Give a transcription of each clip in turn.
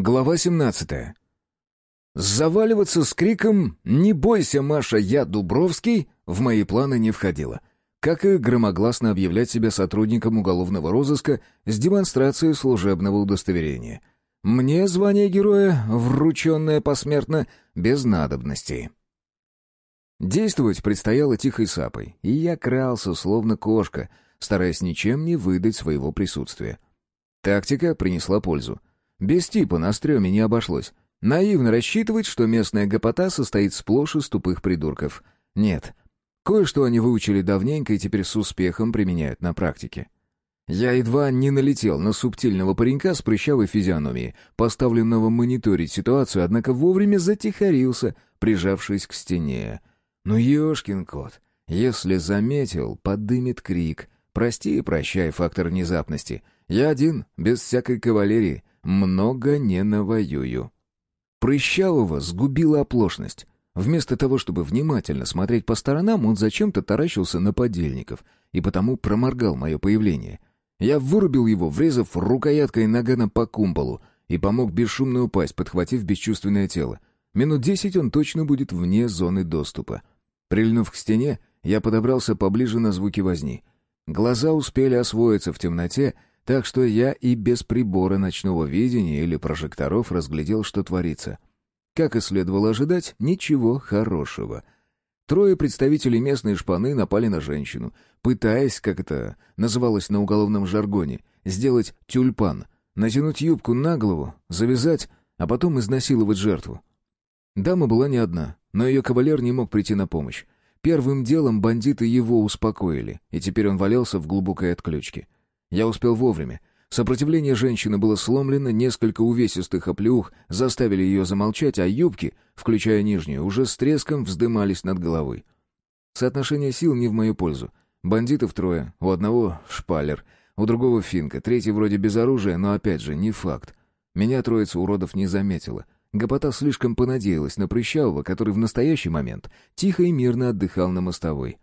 Глава 17. Заваливаться с криком «Не бойся, Маша, я Дубровский» в мои планы не входило. Как и громогласно объявлять себя сотрудником уголовного розыска с демонстрацией служебного удостоверения. Мне звание героя, врученное посмертно, без надобностей. Действовать предстояло тихой сапой, и я крался, словно кошка, стараясь ничем не выдать своего присутствия. Тактика принесла пользу. Без типа на стреме не обошлось. Наивно рассчитывать, что местная гопота состоит сплошь из тупых придурков. Нет. Кое-что они выучили давненько и теперь с успехом применяют на практике. Я едва не налетел на субтильного паренька с прыщавой физиономией, поставленного мониторить ситуацию, однако вовремя затихарился, прижавшись к стене. «Ну, ешкин кот, если заметил, подымет крик. Прости и прощай, фактор внезапности. Я один, без всякой кавалерии много не навоюю. Прыщавого сгубила оплошность. Вместо того, чтобы внимательно смотреть по сторонам, он зачем-то таращился на подельников и потому проморгал мое появление. Я вырубил его, врезав рукояткой нагана по кумполу, и помог бесшумно упасть, подхватив бесчувственное тело. Минут десять он точно будет вне зоны доступа. Прильнув к стене, я подобрался поближе на звуки возни. Глаза успели освоиться в темноте, так что я и без прибора ночного видения или прожекторов разглядел, что творится. Как и следовало ожидать, ничего хорошего. Трое представителей местной шпаны напали на женщину, пытаясь, как это называлось на уголовном жаргоне, сделать тюльпан, натянуть юбку на голову, завязать, а потом изнасиловать жертву. Дама была не одна, но ее кавалер не мог прийти на помощь. Первым делом бандиты его успокоили, и теперь он валялся в глубокой отключке. Я успел вовремя. Сопротивление женщины было сломлено, несколько увесистых оплеух заставили ее замолчать, а юбки, включая нижнюю, уже с треском вздымались над головой. Соотношение сил не в мою пользу. Бандитов трое, у одного шпалер, у другого финка, третий вроде без оружия, но опять же, не факт. Меня троица уродов не заметила. Гопота слишком понадеялась на Прыщавого, который в настоящий момент тихо и мирно отдыхал на мостовой.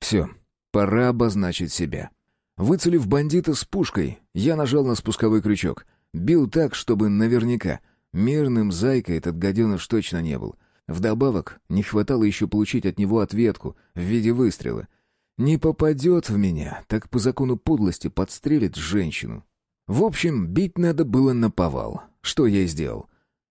Все, пора обозначить себя. Выцелив бандита с пушкой, я нажал на спусковой крючок. Бил так, чтобы наверняка. Мирным зайкой этот гаденыш точно не был. Вдобавок, не хватало еще получить от него ответку в виде выстрела. Не попадет в меня, так по закону подлости подстрелит женщину. В общем, бить надо было на повал, что я и сделал.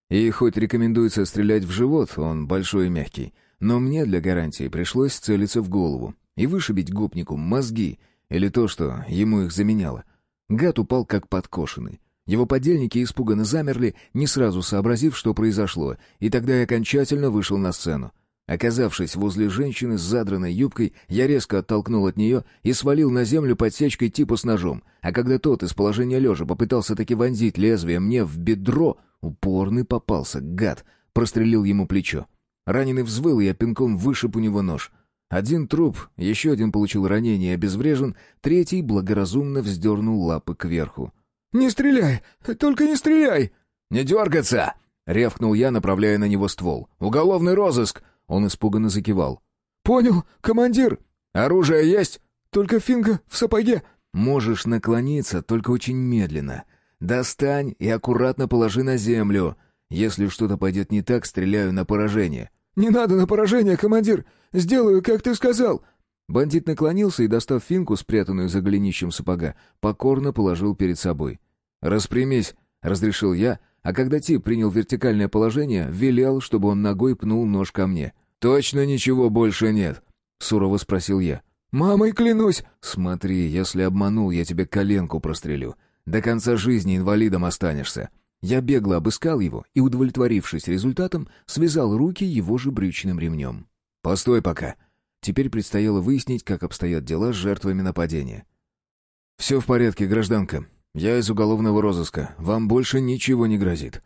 И хоть рекомендуется стрелять в живот, он большой и мягкий, но мне для гарантии пришлось целиться в голову и вышибить гопнику мозги — или то, что ему их заменяло. Гад упал как подкошенный. Его подельники испуганно замерли, не сразу сообразив, что произошло, и тогда я окончательно вышел на сцену. Оказавшись возле женщины с задранной юбкой, я резко оттолкнул от нее и свалил на землю подсечкой типа с ножом, а когда тот из положения лежа попытался таки вонзить лезвие мне в бедро, упорный попался, гад, прострелил ему плечо. Раненый взвыл, я пинком вышиб у него нож — один труп, еще один получил ранение и обезврежен, третий благоразумно вздернул лапы кверху. «Не стреляй! Только не стреляй!» «Не дергаться!» — рявкнул я, направляя на него ствол. «Уголовный розыск!» — он испуганно закивал. «Понял, командир!» «Оружие есть?» «Только финга в сапоге!» «Можешь наклониться, только очень медленно. Достань и аккуратно положи на землю. Если что-то пойдет не так, стреляю на поражение». «Не надо на поражение, командир! Сделаю, как ты сказал!» Бандит наклонился и, достав финку, спрятанную за голенищем сапога, покорно положил перед собой. «Распрямись!» — разрешил я, а когда тип принял вертикальное положение, велел, чтобы он ногой пнул нож ко мне. «Точно ничего больше нет?» — сурово спросил я. «Мамой клянусь!» «Смотри, если обманул, я тебе коленку прострелю. До конца жизни инвалидом останешься!» Я бегло обыскал его и, удовлетворившись результатом, связал руки его же брючным ремнем. «Постой пока!» Теперь предстояло выяснить, как обстоят дела с жертвами нападения. «Все в порядке, гражданка. Я из уголовного розыска. Вам больше ничего не грозит».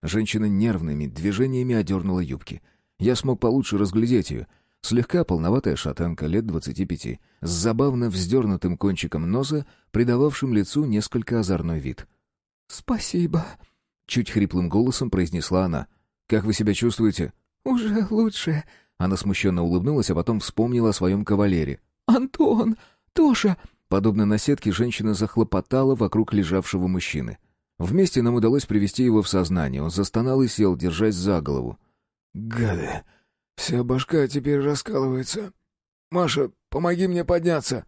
Женщина нервными движениями одернула юбки. Я смог получше разглядеть ее. Слегка полноватая шатенка лет двадцати пяти, с забавно вздернутым кончиком носа, придававшим лицу несколько озорной вид. «Спасибо», Чуть хриплым голосом произнесла она. «Как вы себя чувствуете?» «Уже лучше». Она смущенно улыбнулась, а потом вспомнила о своем кавалере. «Антон! Тоша!» Подобно наседке, женщина захлопотала вокруг лежавшего мужчины. Вместе нам удалось привести его в сознание. Он застонал и сел, держась за голову. «Гады! Вся башка теперь раскалывается. Маша, помоги мне подняться!»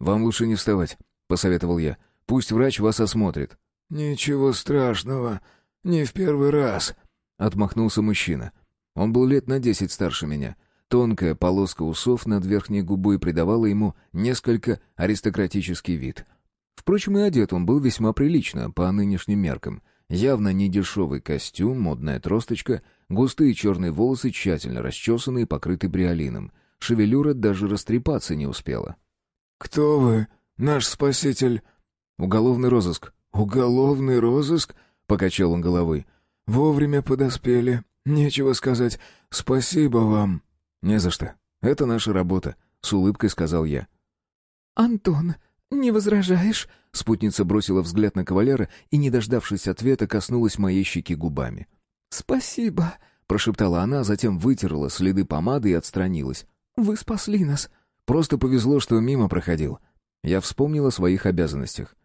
«Вам лучше не вставать», — посоветовал я. «Пусть врач вас осмотрит». «Ничего страшного. Не в первый раз», — отмахнулся мужчина. Он был лет на десять старше меня. Тонкая полоска усов над верхней губой придавала ему несколько аристократический вид. Впрочем, и одет он был весьма прилично, по нынешним меркам. Явно не дешевый костюм, модная тросточка, густые черные волосы тщательно расчесаны и покрыты бриолином. Шевелюра даже растрепаться не успела. «Кто вы, наш спаситель?» «Уголовный розыск». «Уголовный розыск?» — покачал он головой. «Вовремя подоспели. Нечего сказать. Спасибо вам». «Не за что. Это наша работа», — с улыбкой сказал я. «Антон, не возражаешь?» Спутница бросила взгляд на кавалера и, не дождавшись ответа, коснулась моей щеки губами. «Спасибо», — прошептала она, затем вытерла следы помады и отстранилась. «Вы спасли нас». «Просто повезло, что мимо проходил». Я вспомнил о своих обязанностях.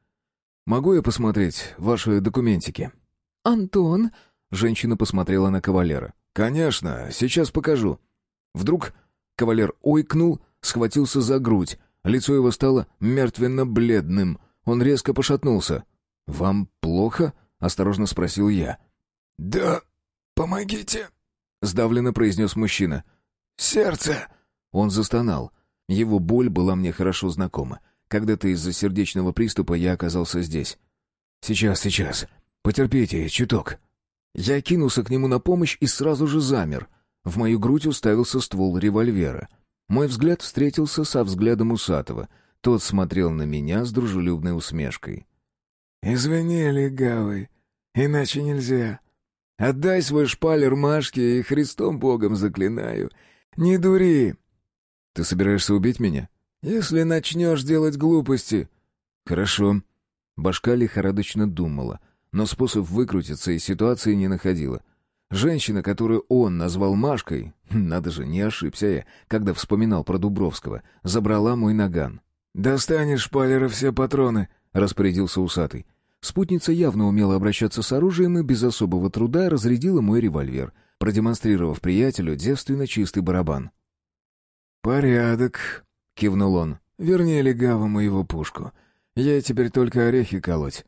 «Могу я посмотреть ваши документики?» «Антон...» Женщина посмотрела на кавалера. «Конечно, сейчас покажу». Вдруг кавалер ойкнул, схватился за грудь. Лицо его стало мертвенно-бледным. Он резко пошатнулся. «Вам плохо?» — осторожно спросил я. «Да, помогите», — сдавленно произнес мужчина. «Сердце!» Он застонал. Его боль была мне хорошо знакома. Когда-то из-за сердечного приступа я оказался здесь. «Сейчас, сейчас. Потерпите, чуток». Я кинулся к нему на помощь и сразу же замер. В мою грудь уставился ствол револьвера. Мой взгляд встретился со взглядом Усатого. Тот смотрел на меня с дружелюбной усмешкой. «Извини, легавый, иначе нельзя. Отдай свой шпалер Машке и Христом Богом заклинаю. Не дури!» «Ты собираешься убить меня?» «Если начнешь делать глупости». «Хорошо». Башка лихорадочно думала, но способ выкрутиться из ситуации не находила. Женщина, которую он назвал Машкой, надо же, не ошибся я, когда вспоминал про Дубровского, забрала мой наган. «Достанешь шпалера все патроны», — распорядился усатый. Спутница явно умела обращаться с оружием и без особого труда разрядила мой револьвер, продемонстрировав приятелю девственно чистый барабан. «Порядок», — кивнул он. «Верни легавому его пушку. Я теперь только орехи колоть».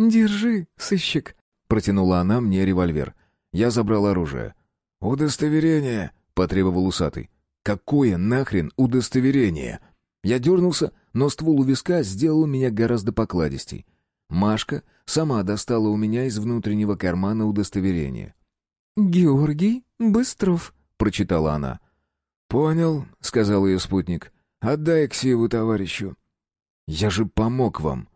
«Держи, сыщик», — протянула она мне револьвер. Я забрал оружие. «Удостоверение», — потребовал усатый. «Какое нахрен удостоверение?» Я дернулся, но ствол у виска сделал меня гораздо покладистей. Машка сама достала у меня из внутреннего кармана удостоверение. «Георгий Быстров», — прочитала она. «Понял», — сказал ее спутник. «Отдай ксиву товарищу». «Я же помог вам».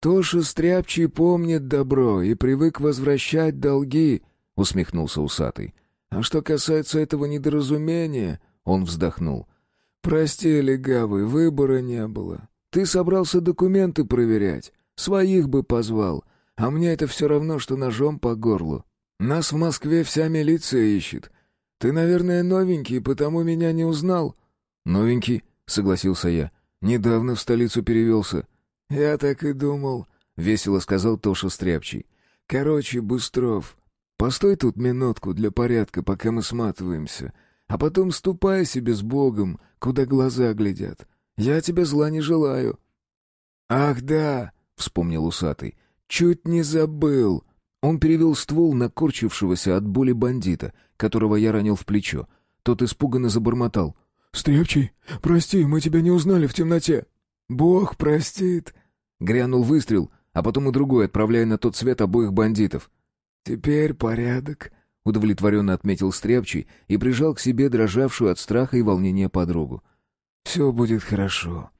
«Тоша Стряпчий помнит добро и привык возвращать долги», — усмехнулся усатый. «А что касается этого недоразумения...» — он вздохнул. «Прости, легавый, выбора не было. Ты собрался документы проверять. Своих бы позвал. А мне это все равно, что ножом по горлу. Нас в Москве вся милиция ищет. Ты, наверное, новенький, потому меня не узнал». «Новенький», — согласился я. «Недавно в столицу перевелся». «Я так и думал», — весело сказал Тоша Стряпчий. «Короче, Быстров, постой тут минутку для порядка, пока мы сматываемся, а потом ступай себе с Богом, куда глаза глядят. Я тебе зла не желаю». «Ах да», — вспомнил усатый, — «чуть не забыл». Он перевел ствол на корчившегося от боли бандита, которого я ранил в плечо. Тот испуганно забормотал. «Стряпчий, прости, мы тебя не узнали в темноте». «Бог простит», Грянул выстрел, а потом и другой, отправляя на тот свет обоих бандитов. «Теперь порядок», — удовлетворенно отметил Стряпчий и прижал к себе дрожавшую от страха и волнения подругу. «Все будет хорошо».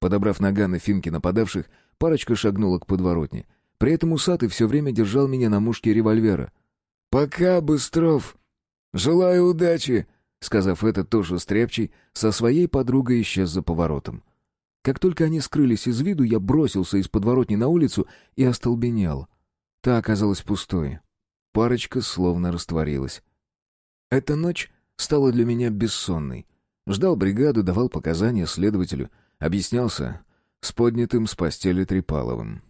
Подобрав наган и финки нападавших, парочка шагнула к подворотне. При этом усатый все время держал меня на мушке револьвера. «Пока, Быстров! Желаю удачи!» Сказав это, тоже Стряпчий со своей подругой исчез за поворотом. Как только они скрылись из виду, я бросился из подворотни на улицу и остолбенел. Та оказалась пустой. Парочка словно растворилась. Эта ночь стала для меня бессонной. Ждал бригаду, давал показания следователю, объяснялся с поднятым с постели Трипаловым.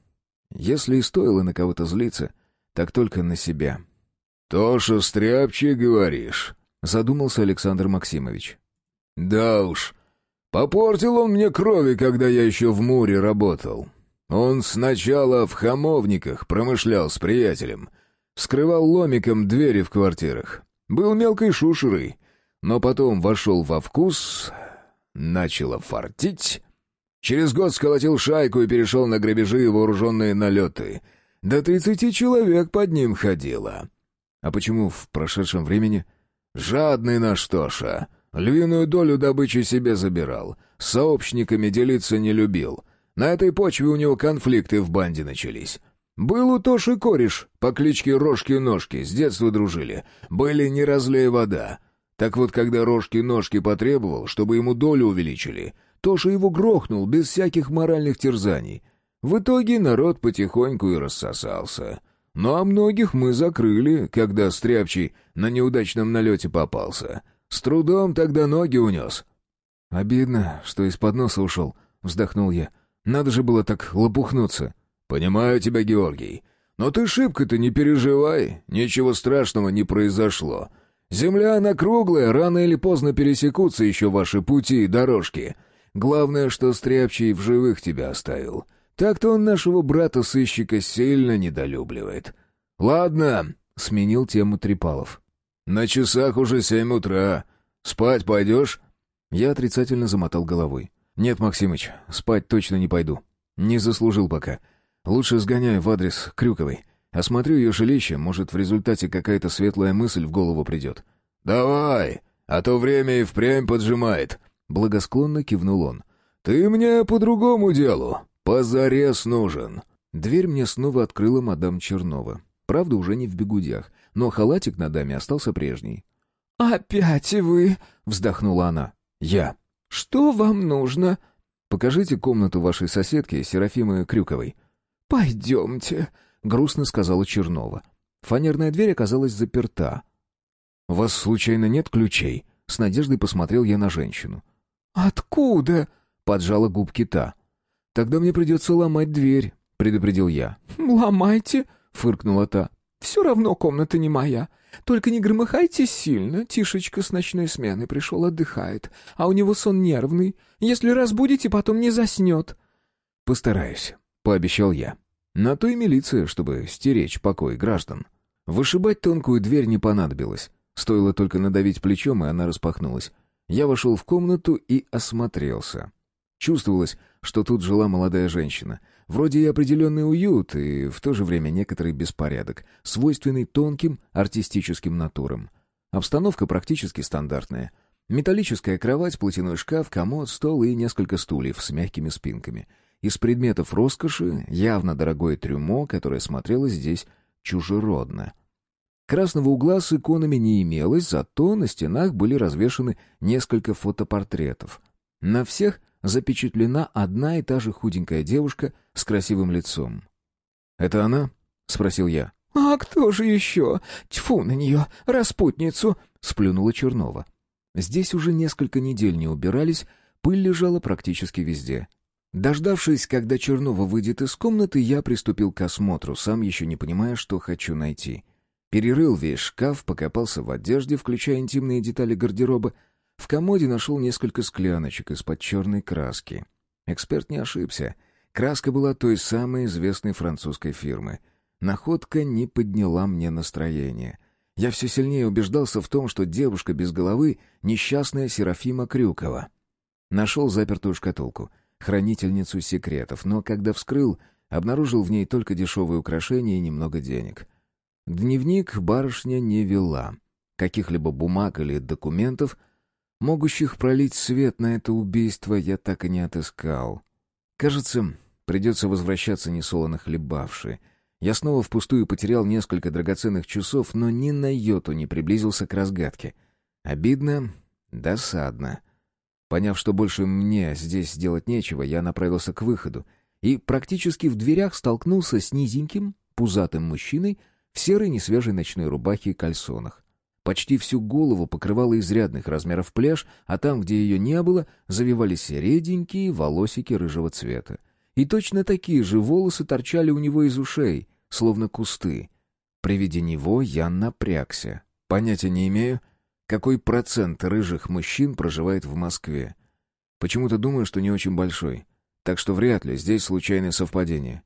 Если и стоило на кого-то злиться, так только на себя. «Тоша стряпчий, говоришь?» — задумался Александр Максимович. «Да уж, попортил он мне крови, когда я еще в Муре работал. Он сначала в хамовниках промышлял с приятелем, вскрывал ломиком двери в квартирах, был мелкой шушерой, но потом вошел во вкус, начало фартить. Через год сколотил шайку и перешел на грабежи и вооруженные налеты. До тридцати человек под ним ходило. А почему в прошедшем времени? Жадный наш Тоша. Львиную долю добычи себе забирал. С сообщниками делиться не любил. На этой почве у него конфликты в банде начались. Был у Тоши кореш по кличке Рожки-Ножки, с детства дружили. Были не разлей вода. Так вот, когда Рожки-Ножки потребовал, чтобы ему долю увеличили, Тоша его грохнул без всяких моральных терзаний. В итоге народ потихоньку и рассосался. Ну а многих мы закрыли, когда Стряпчий на неудачном налете попался. С трудом тогда ноги унес. «Обидно, что из-под носа ушел», — вздохнул я. «Надо же было так лопухнуться». «Понимаю тебя, Георгий. Но ты шибко-то не переживай, ничего страшного не произошло. Земля она круглая, рано или поздно пересекутся еще ваши пути и дорожки. Главное, что Стряпчий в живых тебя оставил. Так-то он нашего брата-сыщика сильно недолюбливает. Ладно, сменил тему Трипалов. На часах уже семь утра. Спать пойдешь? Я отрицательно замотал головой. Нет, Максимыч, спать точно не пойду. Не заслужил пока. Лучше сгоняю в адрес Крюковой. Осмотрю ее жилище, может, в результате какая-то светлая мысль в голову придет. «Давай, а то время и впрямь поджимает», Благосклонно кивнул он. «Ты мне по другому делу. Позарез нужен». Дверь мне снова открыла мадам Чернова. Правда, уже не в бегудях, но халатик на даме остался прежний. «Опять вы?» — вздохнула она. «Я». «Что вам нужно?» «Покажите комнату вашей соседки, Серафимы Крюковой». «Пойдемте», — грустно сказала Чернова. Фанерная дверь оказалась заперта. «У вас, случайно, нет ключей?» С надеждой посмотрел я на женщину. «Откуда?» — поджала губки та. «Тогда мне придется ломать дверь», — предупредил я. «Ломайте», — фыркнула та. «Все равно комната не моя. Только не громыхайте сильно. Тишечка с ночной смены пришел, отдыхает. А у него сон нервный. Если разбудите, потом не заснет». «Постараюсь», — пообещал я. На то и милиция, чтобы стеречь покой граждан. Вышибать тонкую дверь не понадобилось. Стоило только надавить плечом, и она распахнулась. Я вошел в комнату и осмотрелся. Чувствовалось, что тут жила молодая женщина. Вроде и определенный уют, и в то же время некоторый беспорядок, свойственный тонким артистическим натурам. Обстановка практически стандартная. Металлическая кровать, платяной шкаф, комод, стол и несколько стульев с мягкими спинками. Из предметов роскоши явно дорогое трюмо, которое смотрелось здесь чужеродно — Красного угла с иконами не имелось, зато на стенах были развешаны несколько фотопортретов. На всех запечатлена одна и та же худенькая девушка с красивым лицом. «Это она?» — спросил я. «А кто же еще? Тьфу на нее, распутницу!» — сплюнула Чернова. Здесь уже несколько недель не убирались, пыль лежала практически везде. Дождавшись, когда Чернова выйдет из комнаты, я приступил к осмотру, сам еще не понимая, что хочу найти — Перерыл весь шкаф, покопался в одежде, включая интимные детали гардероба. В комоде нашел несколько скляночек из-под черной краски. Эксперт не ошибся. Краска была той самой известной французской фирмы. Находка не подняла мне настроение. Я все сильнее убеждался в том, что девушка без головы — несчастная Серафима Крюкова. Нашел запертую шкатулку, хранительницу секретов, но когда вскрыл, обнаружил в ней только дешевые украшения и немного денег — Дневник барышня не вела. Каких-либо бумаг или документов, могущих пролить свет на это убийство, я так и не отыскал. Кажется, придется возвращаться несолоно хлебавши. Я снова впустую потерял несколько драгоценных часов, но ни на йоту не приблизился к разгадке. Обидно, досадно. Поняв, что больше мне здесь делать нечего, я направился к выходу и практически в дверях столкнулся с низеньким, пузатым мужчиной, в серой несвежей ночной рубахе и кальсонах. Почти всю голову покрывала изрядных размеров пляж, а там, где ее не было, завивались реденькие волосики рыжего цвета. и точно такие же волосы торчали у него из ушей, словно кусты. При виде него я напрягся. Понятия не имею, какой процент рыжих мужчин проживает в Москве. Почему-то думаю, что не очень большой. Так что вряд ли здесь случайное совпадение.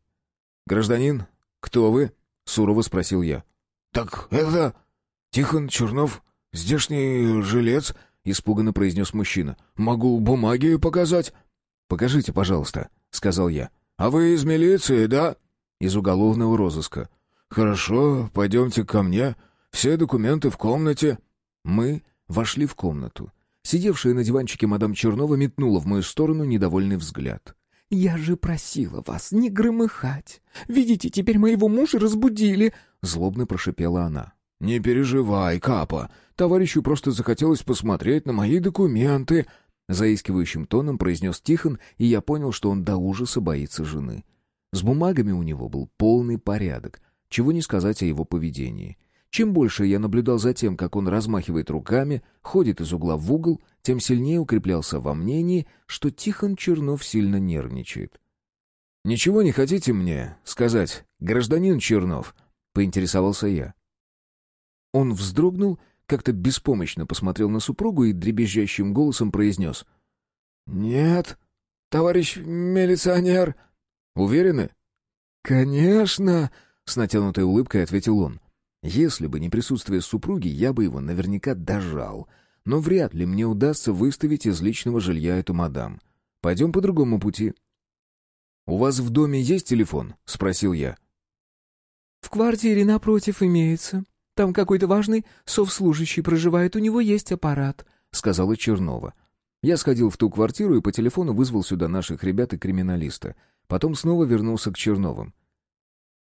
«Гражданин, кто вы?» — сурово спросил я. «Так это Тихон Чернов, здешний жилец», — испуганно произнес мужчина. «Могу бумаги показать?» «Покажите, пожалуйста», — сказал я. «А вы из милиции, да?» «Из уголовного розыска». «Хорошо, пойдемте ко мне. Все документы в комнате». Мы вошли в комнату. Сидевшая на диванчике мадам Чернова метнула в мою сторону недовольный взгляд. «Я же просила вас не громыхать. Видите, теперь моего мужа разбудили!» Злобно прошипела она. «Не переживай, Капа. Товарищу просто захотелось посмотреть на мои документы», заискивающим тоном произнес Тихон, и я понял, что он до ужаса боится жены. С бумагами у него был полный порядок, чего не сказать о его поведении. Чем больше я наблюдал за тем, как он размахивает руками, ходит из угла в угол, тем сильнее укреплялся во мнении, что Тихон Чернов сильно нервничает. «Ничего не хотите мне сказать, гражданин Чернов?» — поинтересовался я. Он вздрогнул, как-то беспомощно посмотрел на супругу и дребезжащим голосом произнес. «Нет, товарищ милиционер». «Уверены?» «Конечно», — с натянутой улыбкой ответил он. «Если бы не присутствие супруги, я бы его наверняка дожал. Но вряд ли мне удастся выставить из личного жилья эту мадам. Пойдем по другому пути». «У вас в доме есть телефон?» — спросил я. «В квартире напротив имеется», там какой-то важный совслужащий проживает, у него есть аппарат», — сказала Чернова. Я сходил в ту квартиру и по телефону вызвал сюда наших ребят и криминалиста. Потом снова вернулся к Черновым.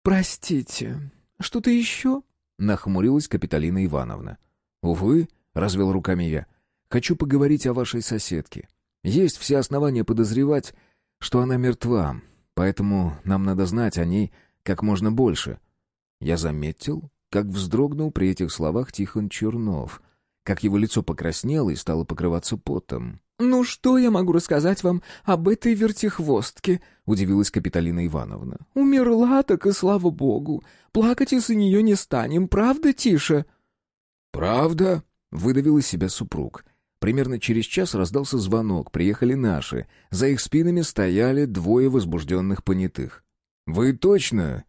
«Простите, что-то еще?» — нахмурилась Капиталина Ивановна. «Увы», — развел руками я, — «хочу поговорить о вашей соседке. Есть все основания подозревать, что она мертва, поэтому нам надо знать о ней как можно больше». Я заметил, как вздрогнул при этих словах Тихон Чернов, как его лицо покраснело и стало покрываться потом. «Ну что я могу рассказать вам об этой вертихвостке?» — удивилась Капиталина Ивановна. «Умерла, так и слава богу. Плакать из-за нее не станем, правда, Тиша?» «Правда?» — выдавил из себя супруг. Примерно через час раздался звонок, приехали наши. За их спинами стояли двое возбужденных понятых. «Вы точно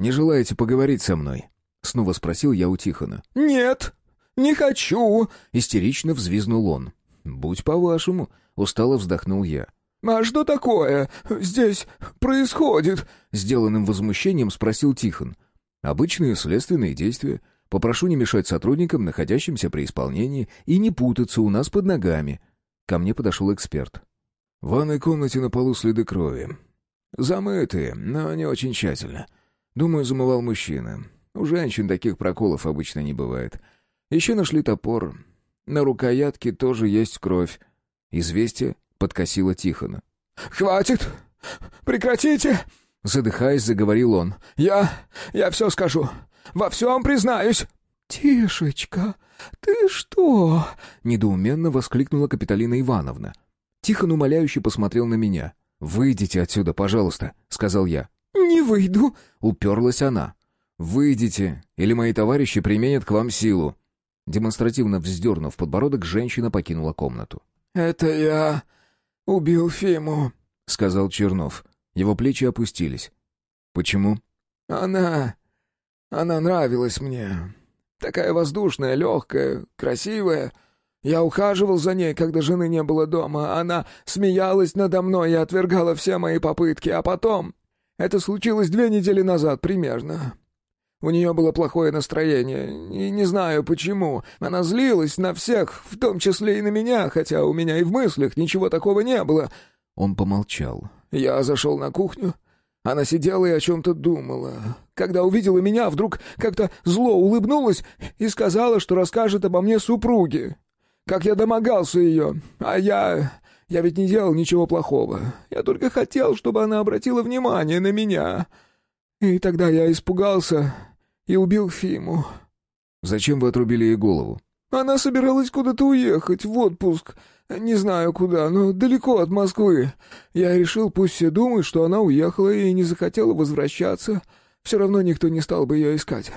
не желаете поговорить со мной?» — снова спросил я у Тихона. «Нет, не хочу!» — истерично взвизнул он. «Будь по-вашему», — устало вздохнул я. «А что такое здесь происходит?» — сделанным возмущением спросил Тихон. «Обычные следственные действия. Попрошу не мешать сотрудникам, находящимся при исполнении, и не путаться у нас под ногами». Ко мне подошел эксперт. «В ванной комнате на полу следы крови. Замытые, но не очень тщательно. Думаю, замывал мужчина. У женщин таких проколов обычно не бывает. Еще нашли топор. На рукоятке тоже есть кровь. Известие подкосило Тихона. «Хватит! Прекратите!» Задыхаясь, заговорил он. «Я... я все скажу. Во всем признаюсь!» «Тишечка, ты что?» — недоуменно воскликнула Капиталина Ивановна. Тихон умоляюще посмотрел на меня. «Выйдите отсюда, пожалуйста», — сказал я. «Не выйду», — уперлась она. «Выйдите, или мои товарищи применят к вам силу». Демонстративно вздернув подбородок, женщина покинула комнату. «Это я убил Фиму», — сказал Чернов. Его плечи опустились. «Почему?» «Она... она нравилась мне. Такая воздушная, легкая, красивая. Я ухаживал за ней, когда жены не было дома. Она смеялась надо мной и отвергала все мои попытки. А потом... Это случилось две недели назад примерно. У нее было плохое настроение, и не знаю почему. Она злилась на всех, в том числе и на меня, хотя у меня и в мыслях ничего такого не было». Он помолчал. «Я зашел на кухню. Она сидела и о чем-то думала. Когда увидела меня, вдруг как-то зло улыбнулась и сказала, что расскажет обо мне супруге. Как я домогался ее. А я... Я ведь не делал ничего плохого. Я только хотел, чтобы она обратила внимание на меня. И тогда я испугался и убил Фиму». «Зачем вы отрубили ей голову?» Она собиралась куда-то уехать, в отпуск. Не знаю куда, но далеко от Москвы. Я решил, пусть все думают, что она уехала и не захотела возвращаться. Все равно никто не стал бы ее искать.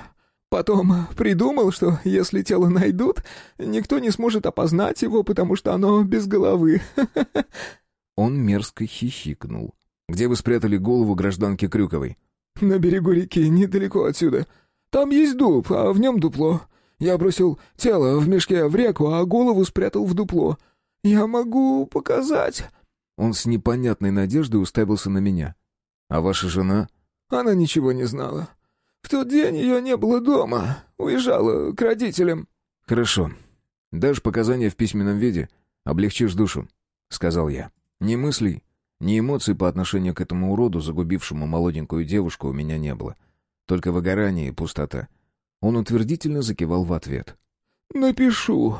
Потом придумал, что если тело найдут, никто не сможет опознать его, потому что оно без головы. Он мерзко хихикнул. «Где вы спрятали голову гражданки Крюковой?» «На берегу реки, недалеко отсюда. Там есть дуб, а в нем дупло. Я бросил тело в мешке в реку, а голову спрятал в дупло. Я могу показать». Он с непонятной надеждой уставился на меня. «А ваша жена?» «Она ничего не знала. В тот день ее не было дома. Уезжала к родителям». «Хорошо. Дашь показания в письменном виде, облегчишь душу», — сказал я. «Ни мыслей, ни эмоций по отношению к этому уроду, загубившему молоденькую девушку, у меня не было. Только выгорание и пустота». Он утвердительно закивал в ответ. «Напишу»,